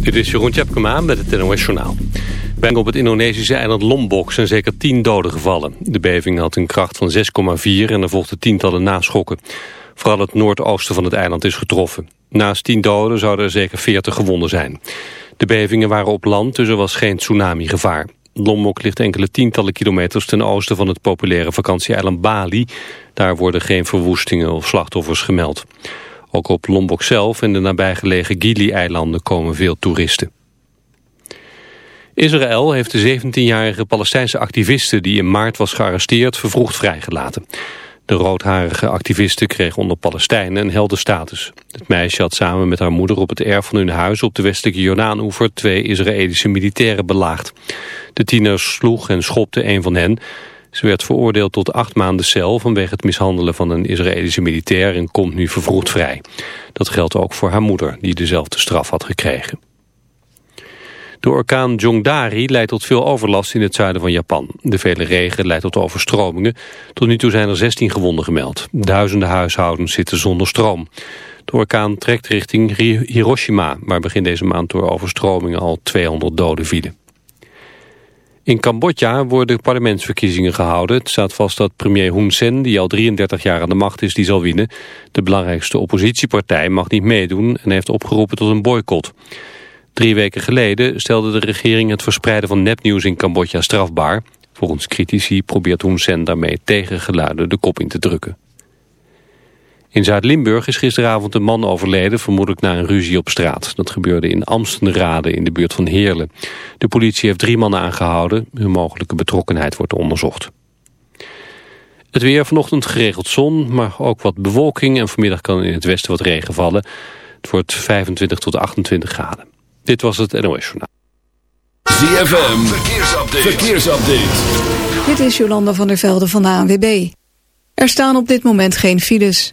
Dit is Jeroen Tjepkema met het NOS Journaal. Bij op het Indonesische eiland Lombok zijn zeker tien doden gevallen. De beving had een kracht van 6,4 en er volgden tientallen naschokken. Vooral het noordoosten van het eiland is getroffen. Naast tien doden zouden er zeker 40 gewonden zijn. De bevingen waren op land, dus er was geen tsunami-gevaar. Lombok ligt enkele tientallen kilometers ten oosten van het populaire vakantieeiland Bali. Daar worden geen verwoestingen of slachtoffers gemeld. Ook op Lombok zelf en de nabijgelegen Gili-eilanden komen veel toeristen. Israël heeft de 17-jarige Palestijnse activiste die in maart was gearresteerd vervroegd vrijgelaten. De roodharige activiste kreeg onder Palestijnen een heldenstatus. Het meisje had samen met haar moeder op het erf van hun huis op de westelijke Jordaanoever twee Israëlische militairen belaagd. De tieners sloeg en schopte een van hen. Ze werd veroordeeld tot acht maanden cel vanwege het mishandelen van een Israëlische militair en komt nu vervroegd vrij. Dat geldt ook voor haar moeder, die dezelfde straf had gekregen. De orkaan Jongdari leidt tot veel overlast in het zuiden van Japan. De vele regen leidt tot overstromingen. Tot nu toe zijn er 16 gewonden gemeld. Duizenden huishoudens zitten zonder stroom. De orkaan trekt richting Hiroshima, waar begin deze maand door overstromingen al 200 doden vielen. In Cambodja worden parlementsverkiezingen gehouden. Het staat vast dat premier Hun Sen, die al 33 jaar aan de macht is, die zal winnen. De belangrijkste oppositiepartij mag niet meedoen en heeft opgeroepen tot een boycott. Drie weken geleden stelde de regering het verspreiden van nepnieuws in Cambodja strafbaar. Volgens critici probeert Hun Sen daarmee tegengeluiden de kop in te drukken. In Zuid-Limburg is gisteravond een man overleden, vermoedelijk na een ruzie op straat. Dat gebeurde in Amstenrade in de buurt van Heerlen. De politie heeft drie mannen aangehouden. Hun mogelijke betrokkenheid wordt onderzocht. Het weer vanochtend geregeld zon, maar ook wat bewolking... en vanmiddag kan in het westen wat regen vallen. Het wordt 25 tot 28 graden. Dit was het NOS Journaal. ZFM, verkeersupdate. verkeersupdate. Dit is Jolanda van der Velde van de ANWB. Er staan op dit moment geen files.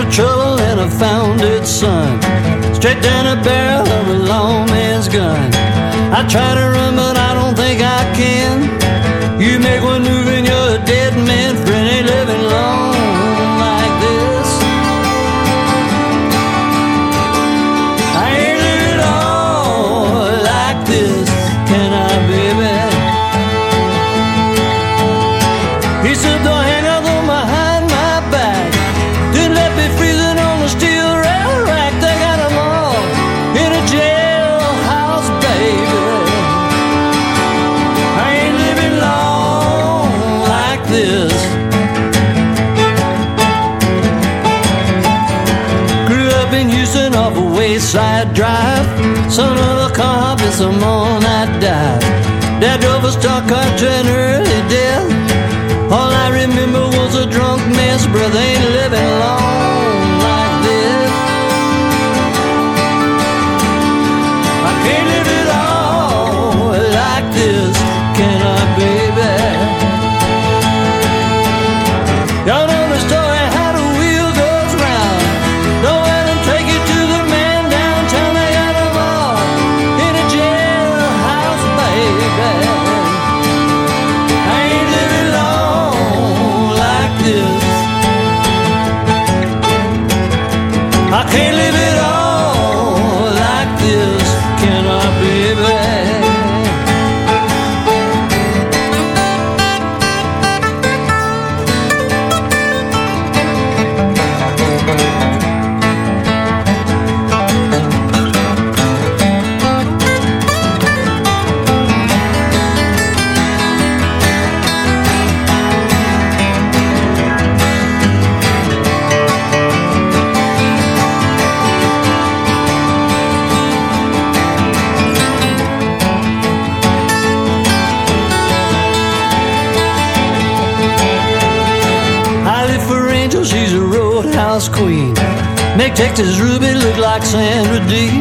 For trouble and I found it, son. Straight down a barrel of a lawman's gun. I try to run, but Dad drove a stock car early death. All I remember was a drunk mess, brother ain't living long like this. I can't live it all like this, can I, Texas Ruby look like Sandra Dee.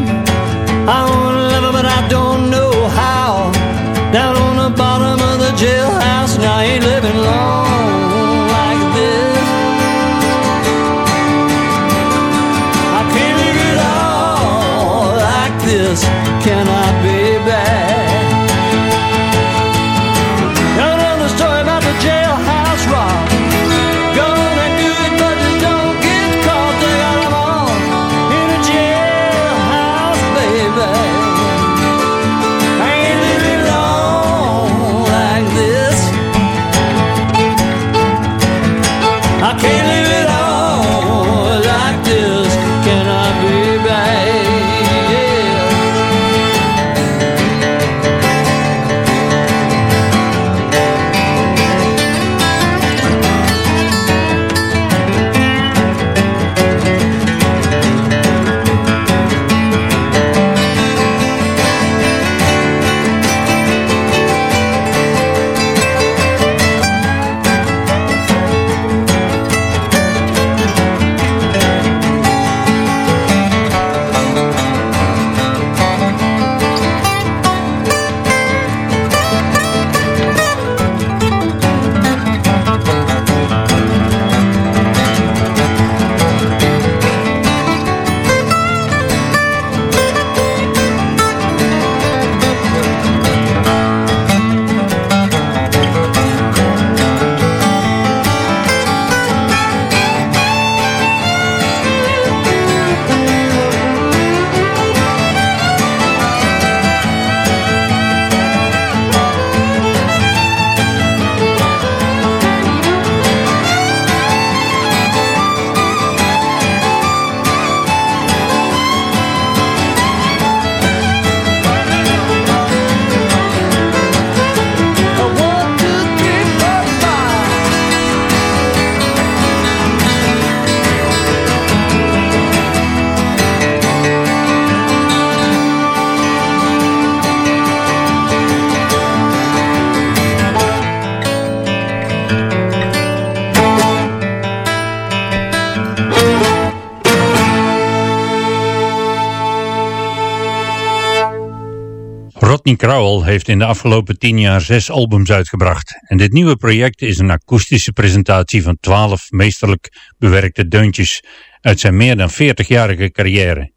Rodney Crowell heeft in de afgelopen tien jaar zes albums uitgebracht. En dit nieuwe project is een akoestische presentatie van twaalf meesterlijk bewerkte deuntjes uit zijn meer dan 40-jarige carrière.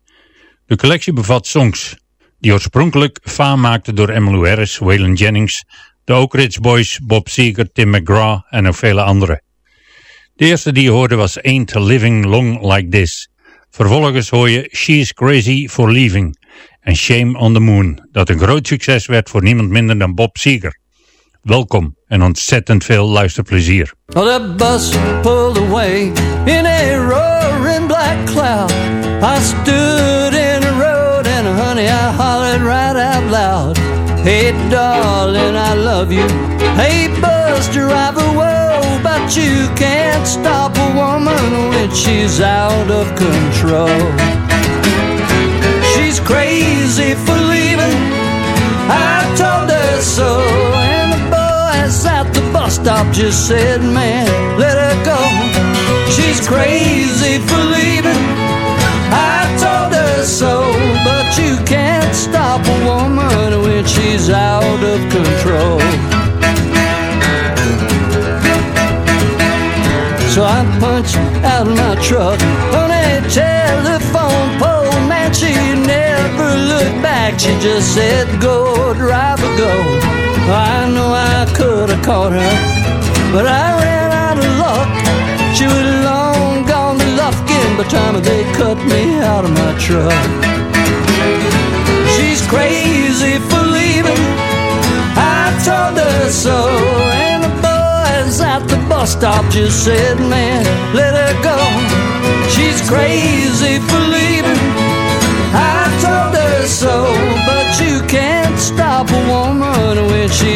De collectie bevat songs die oorspronkelijk faam maakten door Emmylou Harris, Waylon Jennings, de Oak Ridge Boys, Bob Seger, Tim McGraw en nog vele anderen. De eerste die je hoorde was Ain't Living Long Like This. Vervolgens hoor je She's Crazy for Leaving en Shame on the Moon, dat een groot succes werd voor niemand minder dan Bob Seger. Welkom en ontzettend veel luisterplezier. Well, the bus pulled away in a roaring black cloud. I stood in the road and honey, I hollered right out loud. Hey, darling, I love you. Hey, bus driver, whoa, but you can't stop a woman when she's out of control. Crazy for leaving. I told her so. And the boys at the bus stop just said, man, let her go. She's crazy for leaving. I told her so. But you can't stop a woman when she's out of control. So I punched out my truck on back. She just said, Go, driver, go. I know I could have caught her, but I ran out of luck. She was long gone to Lufkin by the time they cut me out of my truck. She's crazy for leaving. I told her so, and the boys at the bus stop just said, Man, let her go. She's crazy for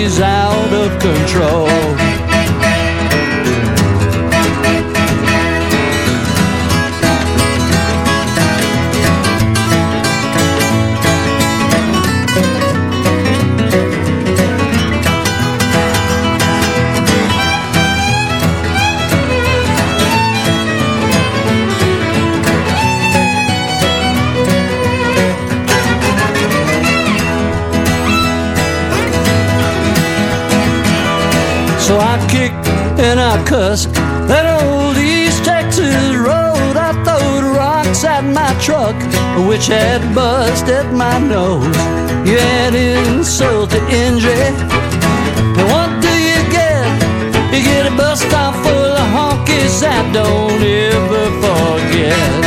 she's out of control. I cussed that old East Texas road. I throwed rocks at my truck, which had busted my nose. You add insult to injury, and what do you get? You get a bus stop full of honkies that don't ever forget.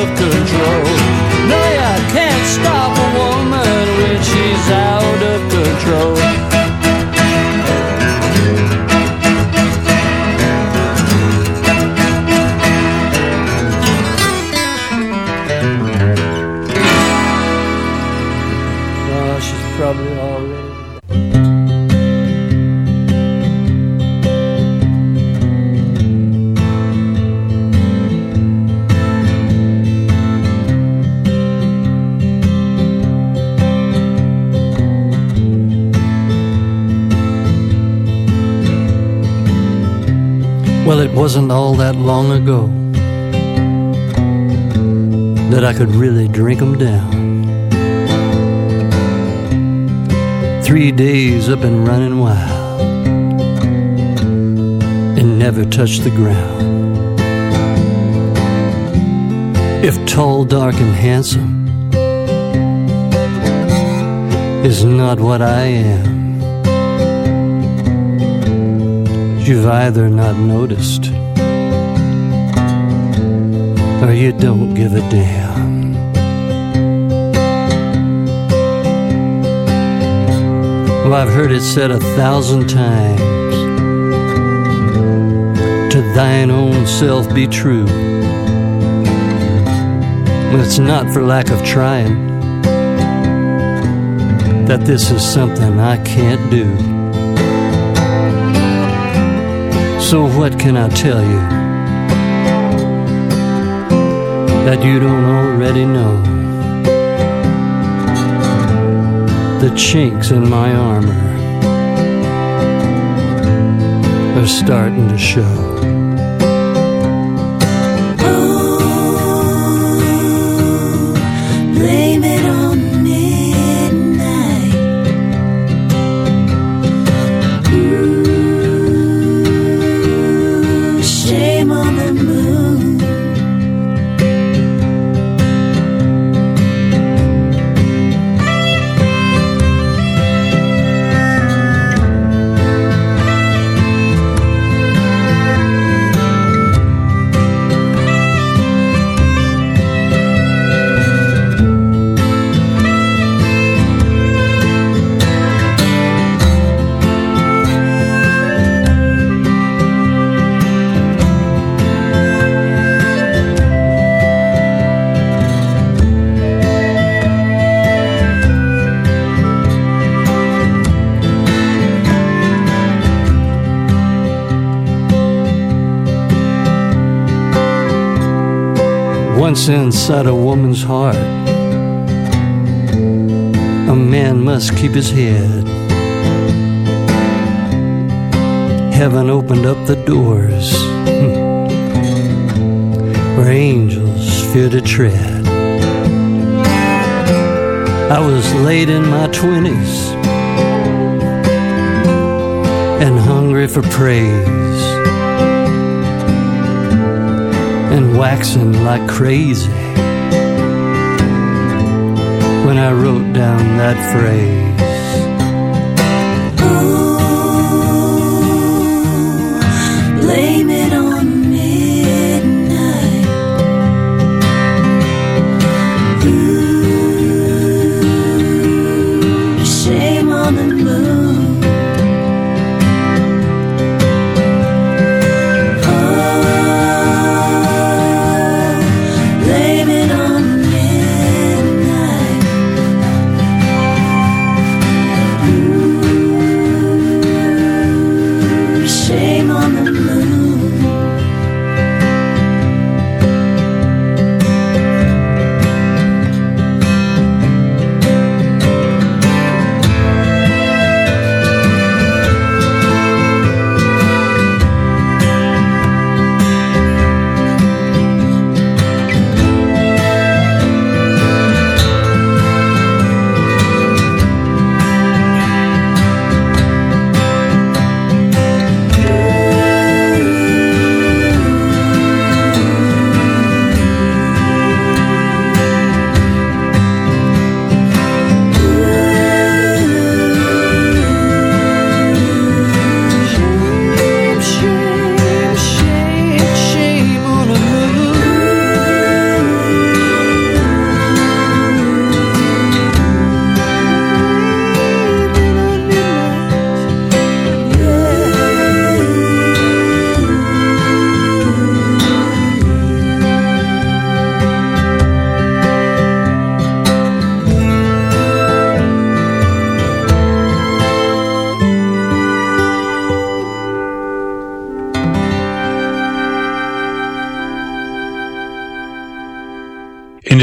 Of control. Well, it wasn't all that long ago that I could really drink 'em down. Three days up and running wild and never touched the ground. If tall, dark, and handsome is not what I am, you've either not noticed or you don't give a damn. Well, I've heard it said a thousand times to thine own self be true. But it's not for lack of trying that this is something I can't do. So, what can I tell you that you don't already know? The chinks in my armor are starting to show. Inside a woman's heart. A man must keep his head. Heaven opened up the doors where angels fear to tread. I was late in my twenties and hungry for praise and waxing like crazy when I wrote down that phrase.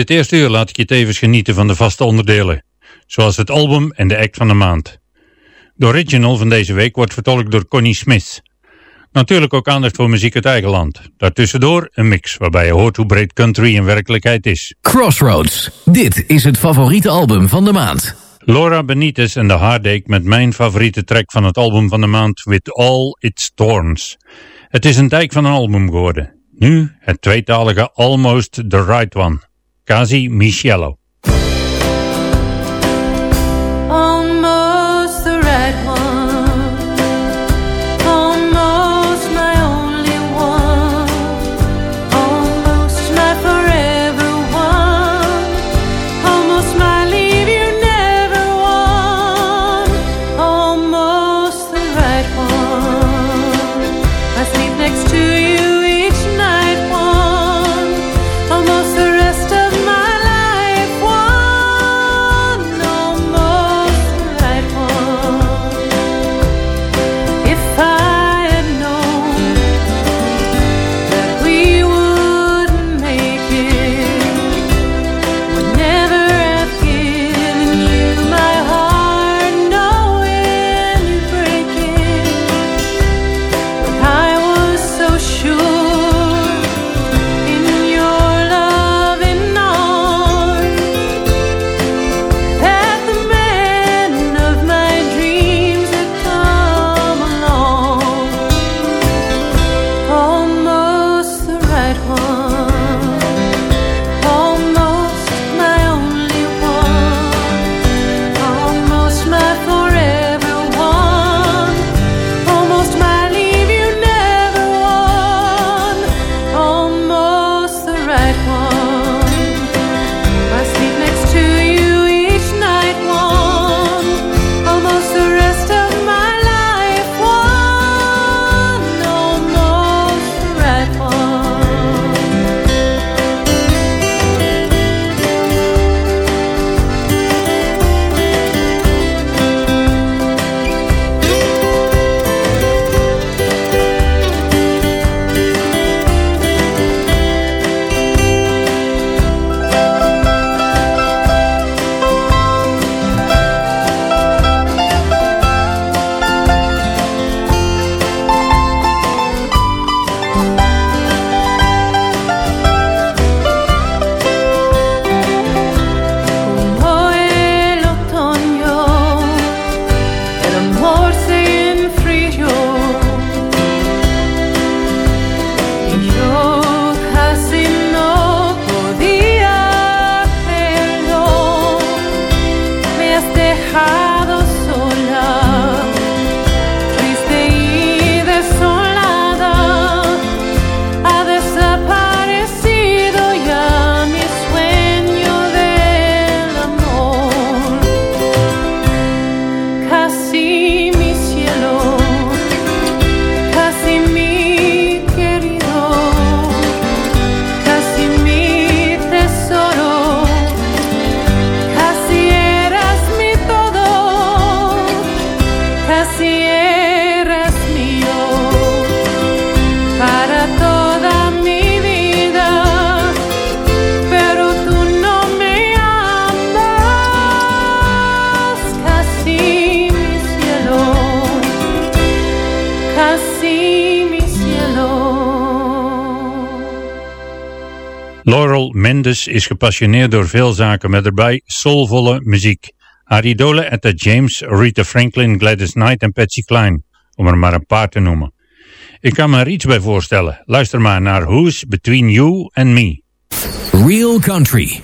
Dit eerste uur laat ik je tevens genieten van de vaste onderdelen, zoals het album en de act van de maand. De original van deze week wordt vertolkt door Connie Smith. Natuurlijk ook aandacht voor muziek uit eigen land. Daartussendoor een mix waarbij je hoort hoe breed country in werkelijkheid is. Crossroads. Dit is het favoriete album van de maand. Laura Benitez en The Heartache met mijn favoriete track van het album van de maand With All Its Thorns. Het is een dijk van een album geworden. Nu het tweetalige Almost the Right One. Kazi Michielo. Mendes is gepassioneerd door veel zaken met erbij soulvolle muziek. Haar idolen Etta James, Rita Franklin, Gladys Knight en Patsy Cline, om er maar een paar te noemen. Ik kan me er iets bij voorstellen. Luister maar naar Who's Between You and Me. Real Country.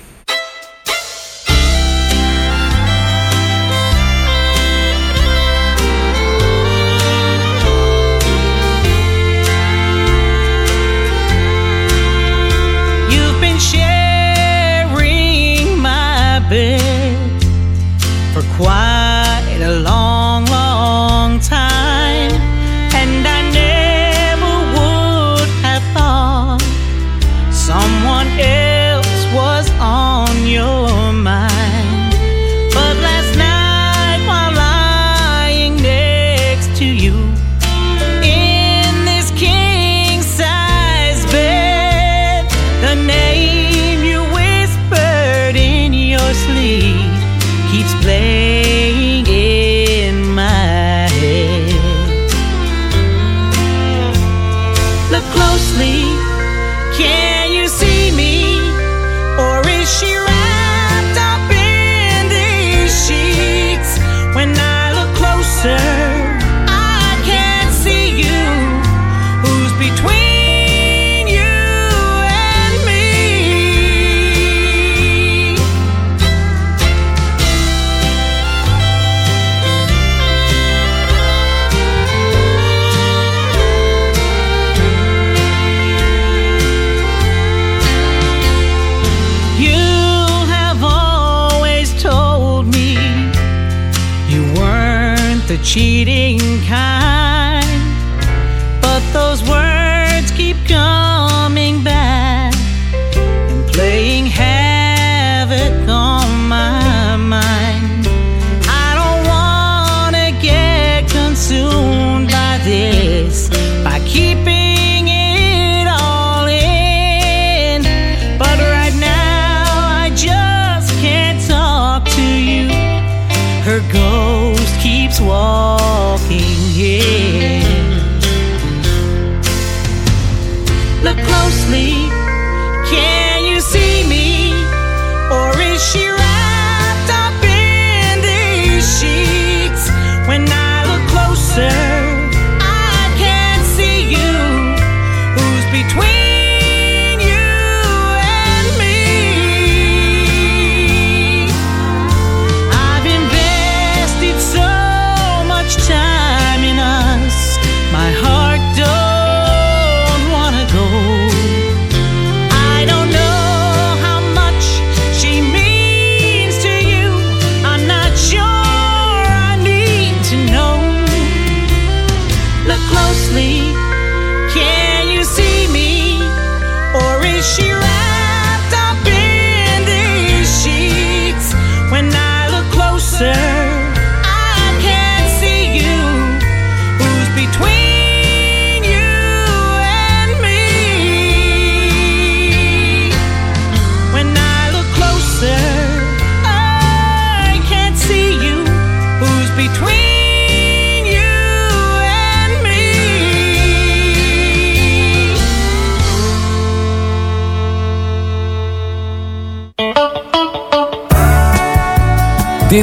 Look closely,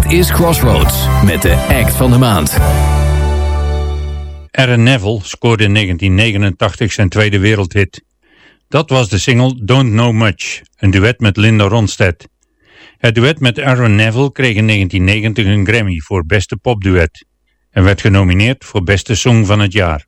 Is Crossroads met de act van de maand. Aaron Neville scoorde in 1989 zijn tweede wereldhit. Dat was de single Don't Know Much, een duet met Linda Ronstadt. Het duet met Aaron Neville kreeg in 1990 een Grammy voor beste popduet en werd genomineerd voor beste song van het jaar.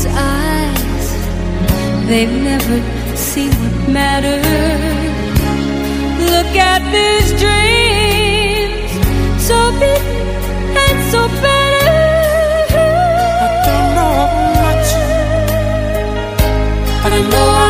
These eyes. they've never seen what matters. Look at these dreams, so big and so better. I don't know much, but I know I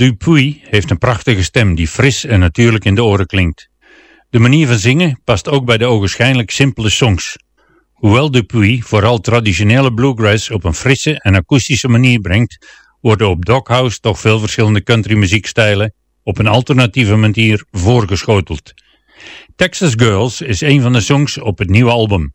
Dupuy heeft een prachtige stem die fris en natuurlijk in de oren klinkt. De manier van zingen past ook bij de ogenschijnlijk simpele songs. Hoewel Dupuy vooral traditionele bluegrass op een frisse en akoestische manier brengt, worden op Doghouse toch veel verschillende country muziekstijlen op een alternatieve manier voorgeschoteld. Texas Girls is een van de songs op het nieuwe album.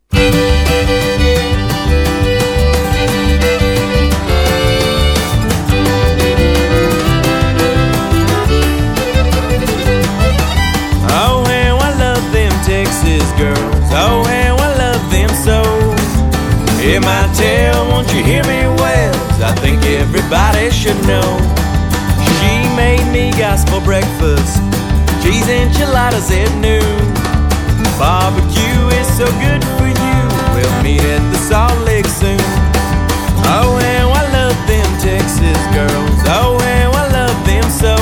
Hear my tale, won't you hear me well? I think everybody should know. She made me gospel breakfast, cheese enchiladas at noon. Barbecue is so good for you. We'll meet at the Salt Lake soon. Oh, how I love them Texas girls. Oh, how I love them so.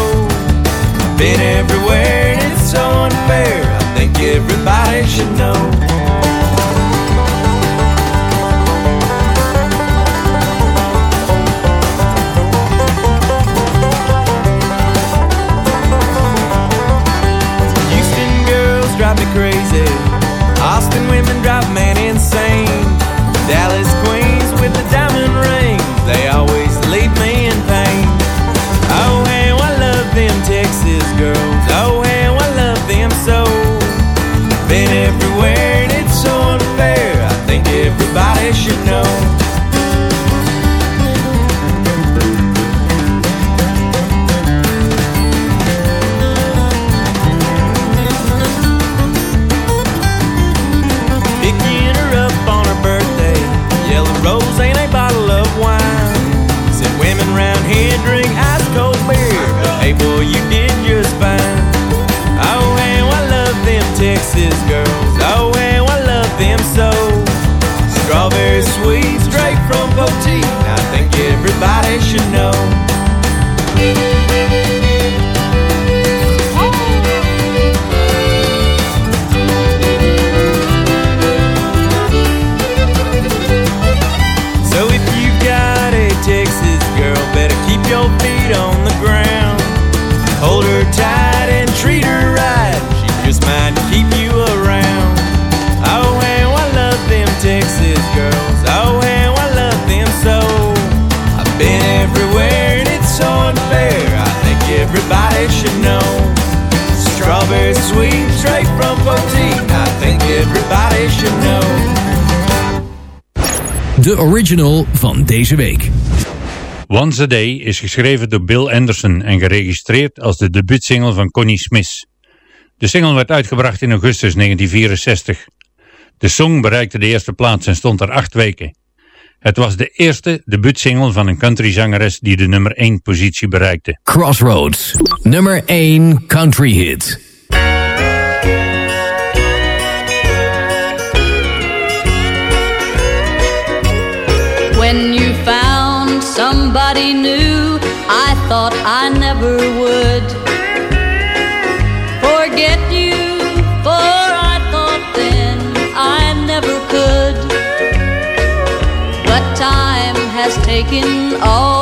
Been everywhere and it's so unfair. I think everybody should know. Texas girls. Oh, how I love them so. Strawberry sweet straight from Poteet. I think everybody should know. Sweet straight from. I think everybody should know. De original van deze week. Once a Day is geschreven door Bill Anderson en geregistreerd als de debuutsingle van Connie Smith. De single werd uitgebracht in augustus 1964. De song bereikte de eerste plaats en stond er acht weken. Het was de eerste debuutsingle van een countryzangeres die de nummer 1 positie bereikte. Crossroads, nummer 1 country hit. When you found somebody new, I thought I never would forget you, for I thought then I never could. But time has taken all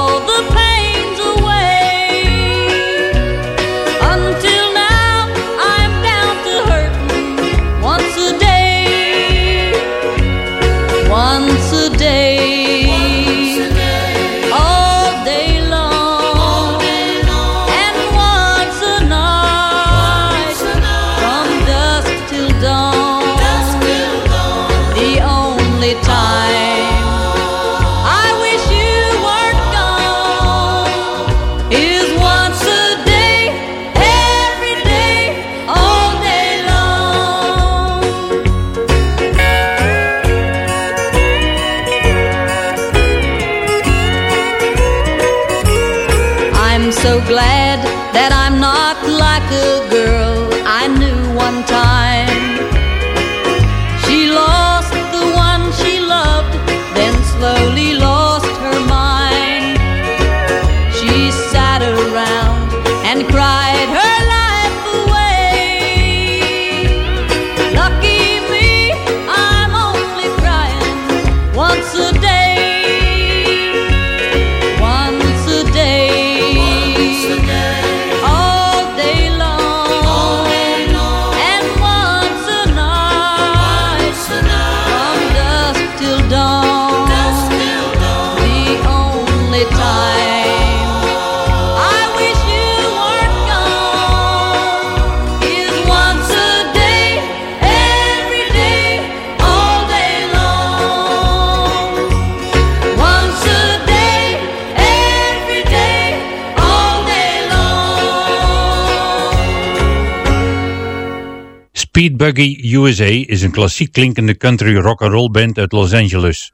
Buggy USA is een klassiek klinkende country rock and roll band uit Los Angeles.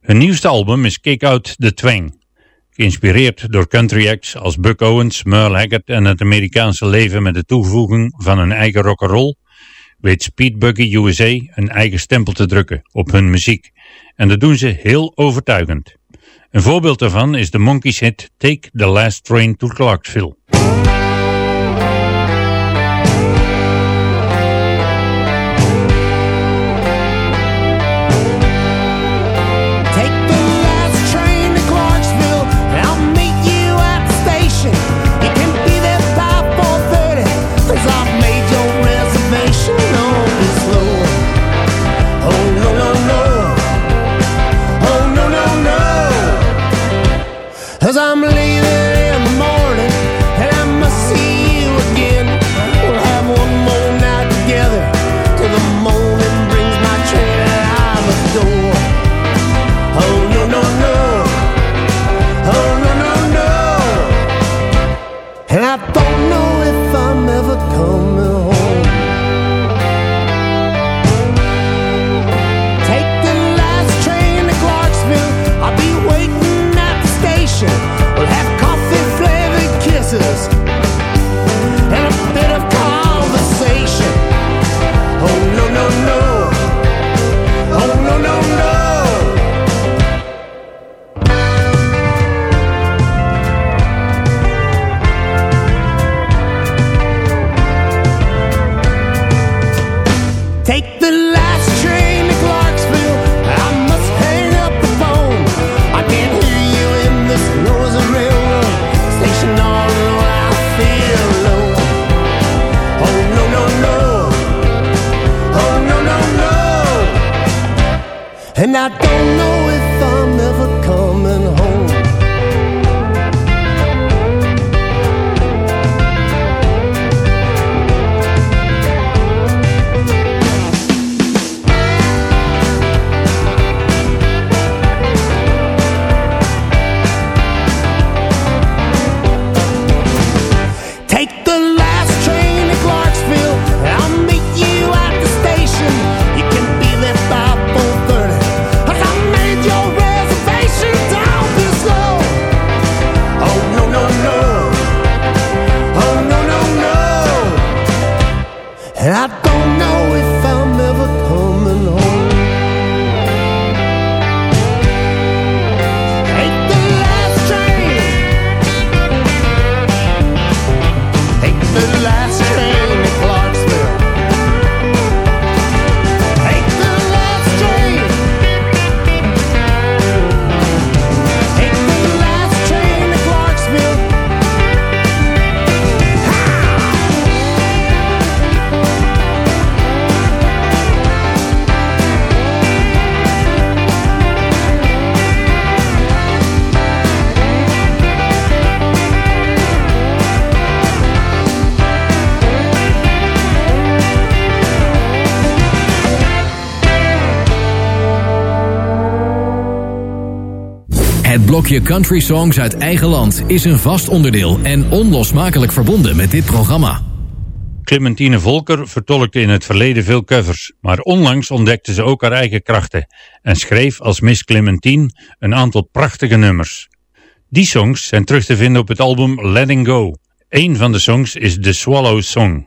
Hun nieuwste album is Kick Out the Twang. Geïnspireerd door country acts als Buck Owens, Merle Haggard en het Amerikaanse leven met de toevoeging van hun eigen rock and roll, weet Speed Buggy USA een eigen stempel te drukken op hun muziek. En dat doen ze heel overtuigend. Een voorbeeld daarvan is de Monkeys hit Take the Last Train to Clarksville. Blokje Country Songs uit eigen land is een vast onderdeel en onlosmakelijk verbonden met dit programma. Clementine Volker vertolkte in het verleden veel covers, maar onlangs ontdekte ze ook haar eigen krachten en schreef als Miss Clementine een aantal prachtige nummers. Die songs zijn terug te vinden op het album Letting Go. Een van de songs is The Swallow Song.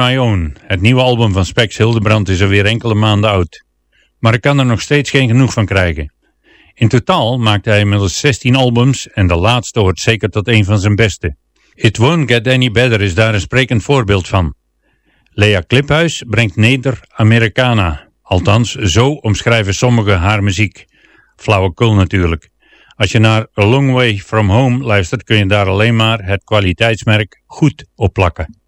Het nieuwe album van Spex Hildebrand is alweer enkele maanden oud. Maar ik kan er nog steeds geen genoeg van krijgen. In totaal maakte hij inmiddels 16 albums en de laatste hoort zeker tot een van zijn beste. It Won't Get Any Better is daar een sprekend voorbeeld van. Lea Kliphuis brengt Neder-Americana. Althans, zo omschrijven sommigen haar muziek. Flauwekul natuurlijk. Als je naar A Long Way From Home luistert kun je daar alleen maar het kwaliteitsmerk goed op plakken.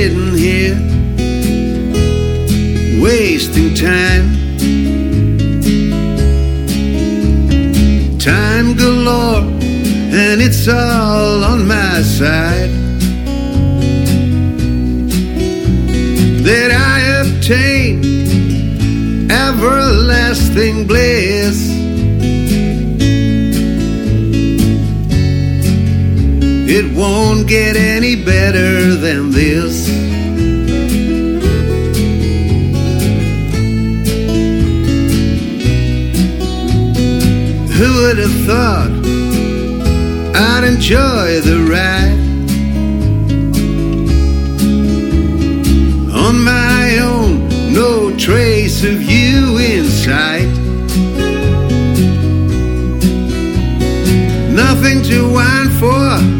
Sitting here, wasting time. Time galore, and it's all on my side. That I obtain everlasting bliss. Won't get any better than this. Who would have thought I'd enjoy the ride on my own? No trace of you in sight. Nothing to whine for.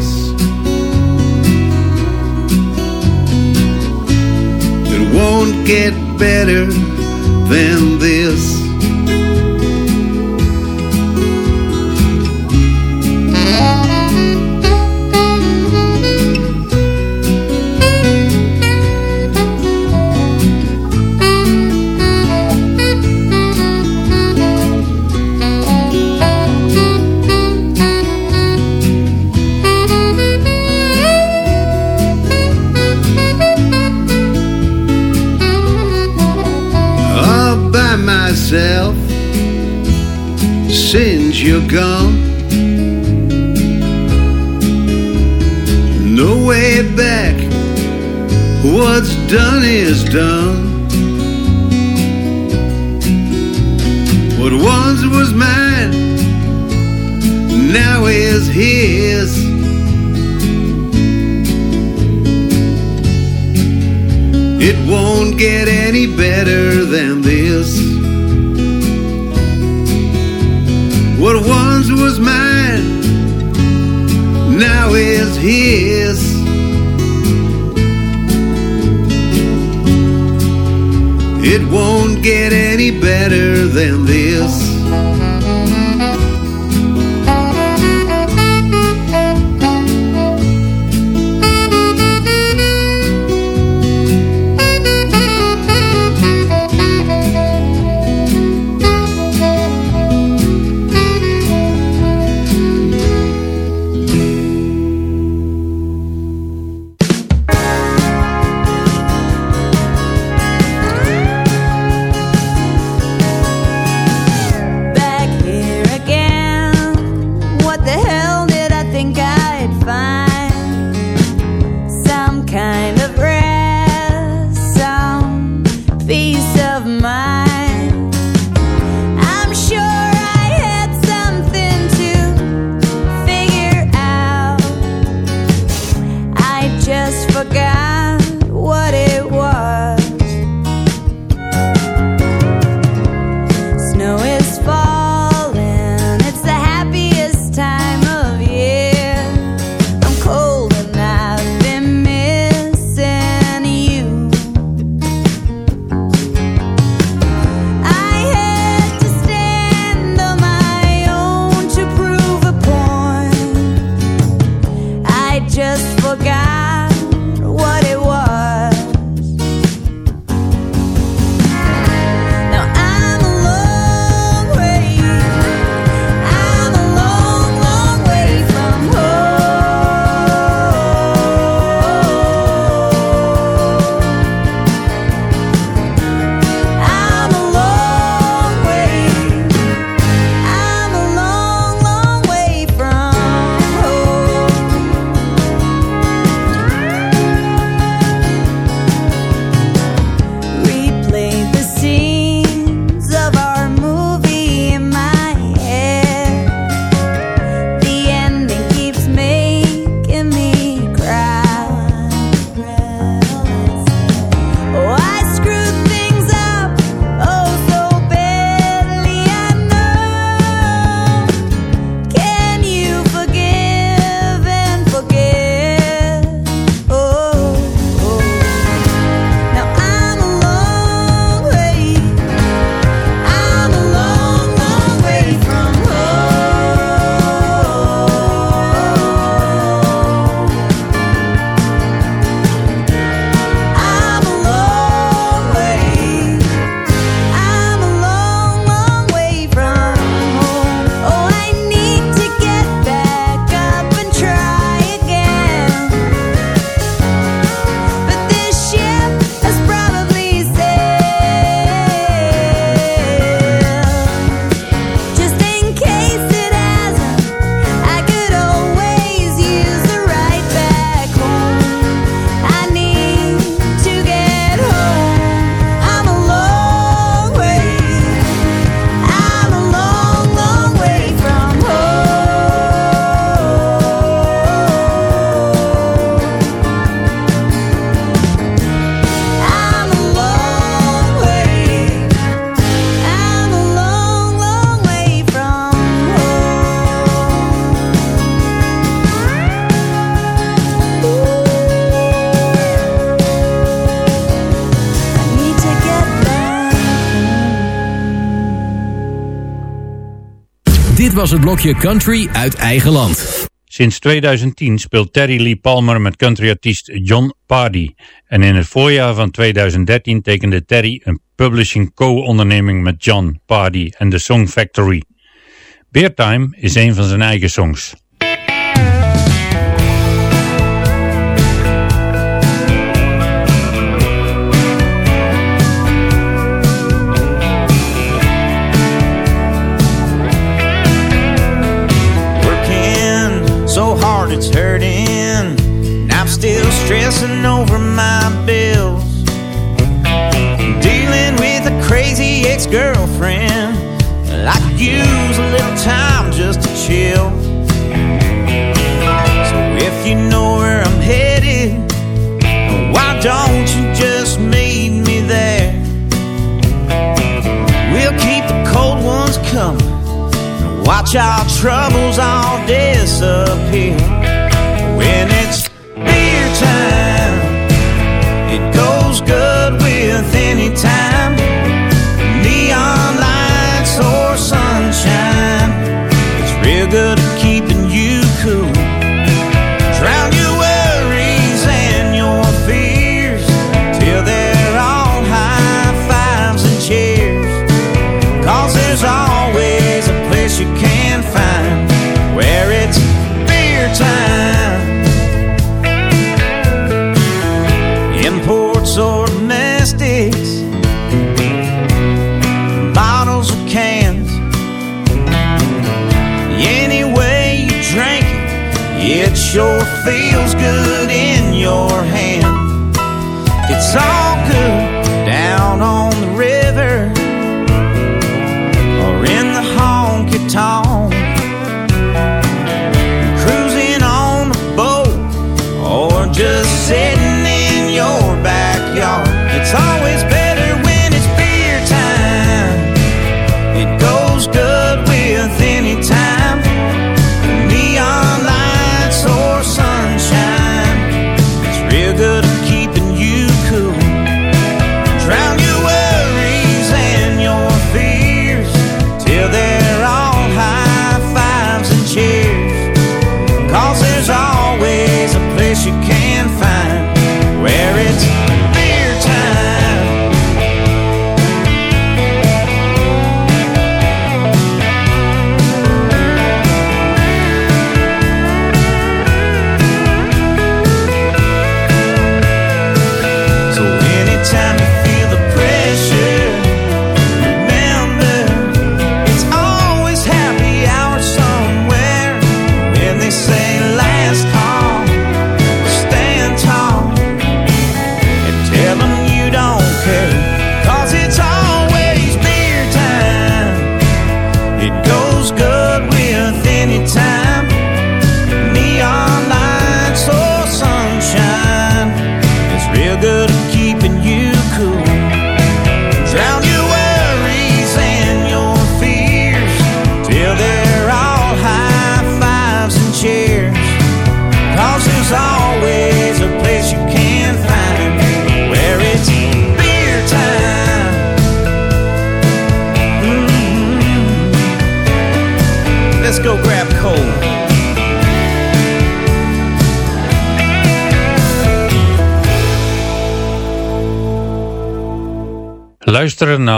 Get better than this. Dit was het blokje Country uit eigen land. Sinds 2010 speelt Terry Lee Palmer met countryartiest John Pardy. En in het voorjaar van 2013 tekende Terry een publishing co-onderneming met John Pardy en The Song Factory. Beertime is een van zijn eigen songs. Stressing over my bills. Dealing with a crazy ex girlfriend. I could use a little time just to chill. So if you know where I'm headed, why don't you just meet me there? We'll keep the cold ones coming. And watch our troubles all disappear when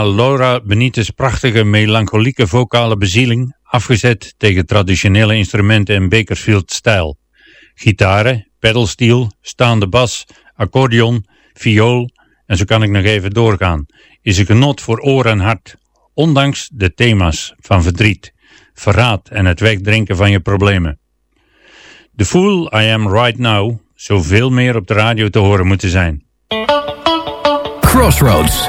Laura Benitez' prachtige melancholieke vocale bezieling, afgezet tegen traditionele instrumenten in Bakersfield-stijl. Gitaren, pedalsteel, staande bas, accordeon, viool en zo kan ik nog even doorgaan, is een genot voor oor en hart, ondanks de thema's van verdriet, verraad en het wegdrinken van je problemen. The Fool I Am Right Now zou veel meer op de radio te horen moeten zijn. Crossroads.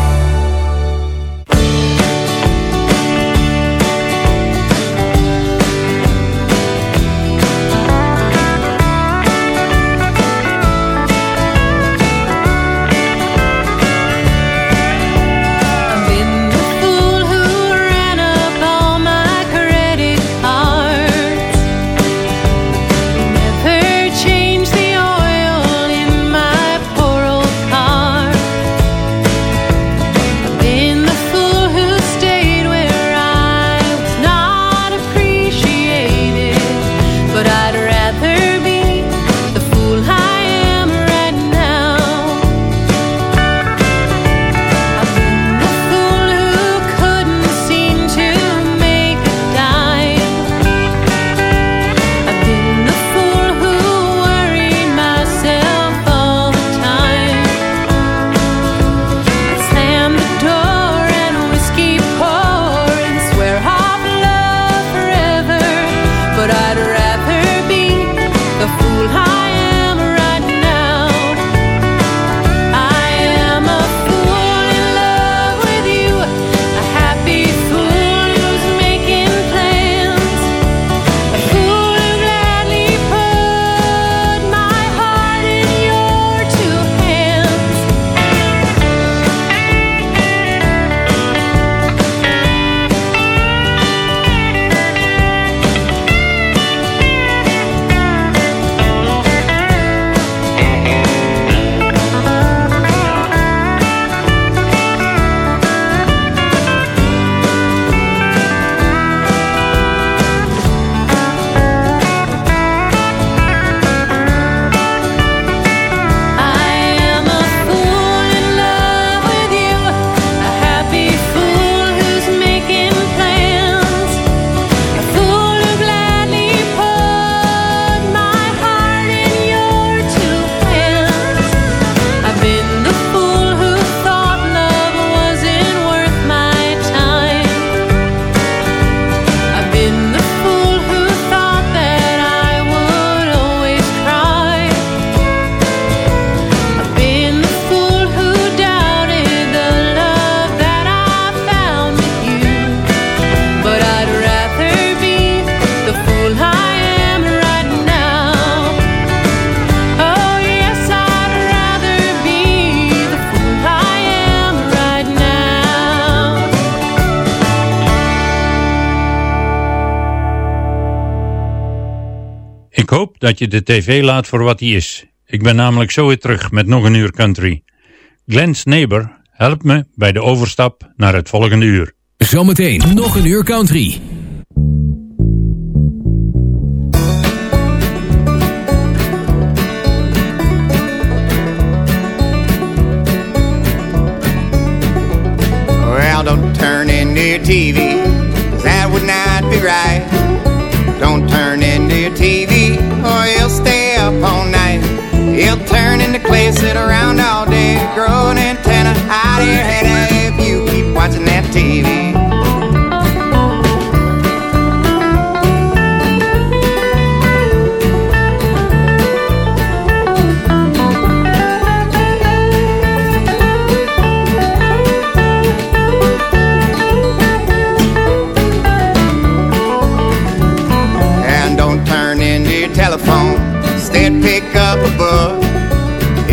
dat je de tv laat voor wat hij is. Ik ben namelijk zo weer terug met nog een uur country. Glenn's Neighbor helpt me bij de overstap naar het volgende uur. Zometeen nog een uur country. Well, don't turn in your TV, that would not be right. sit around all day grow an antenna out here headed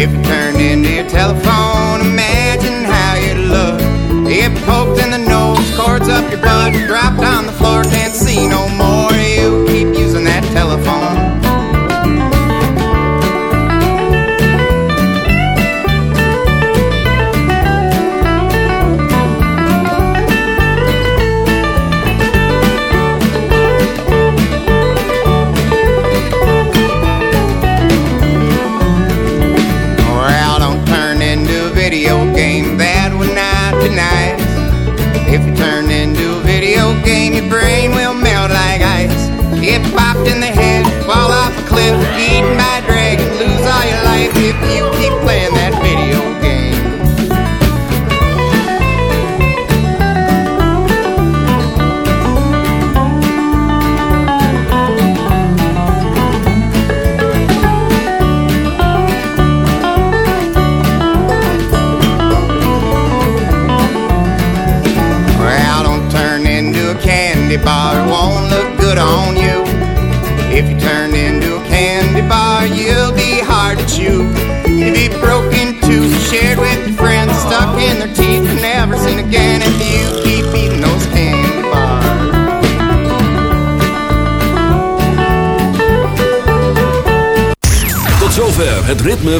If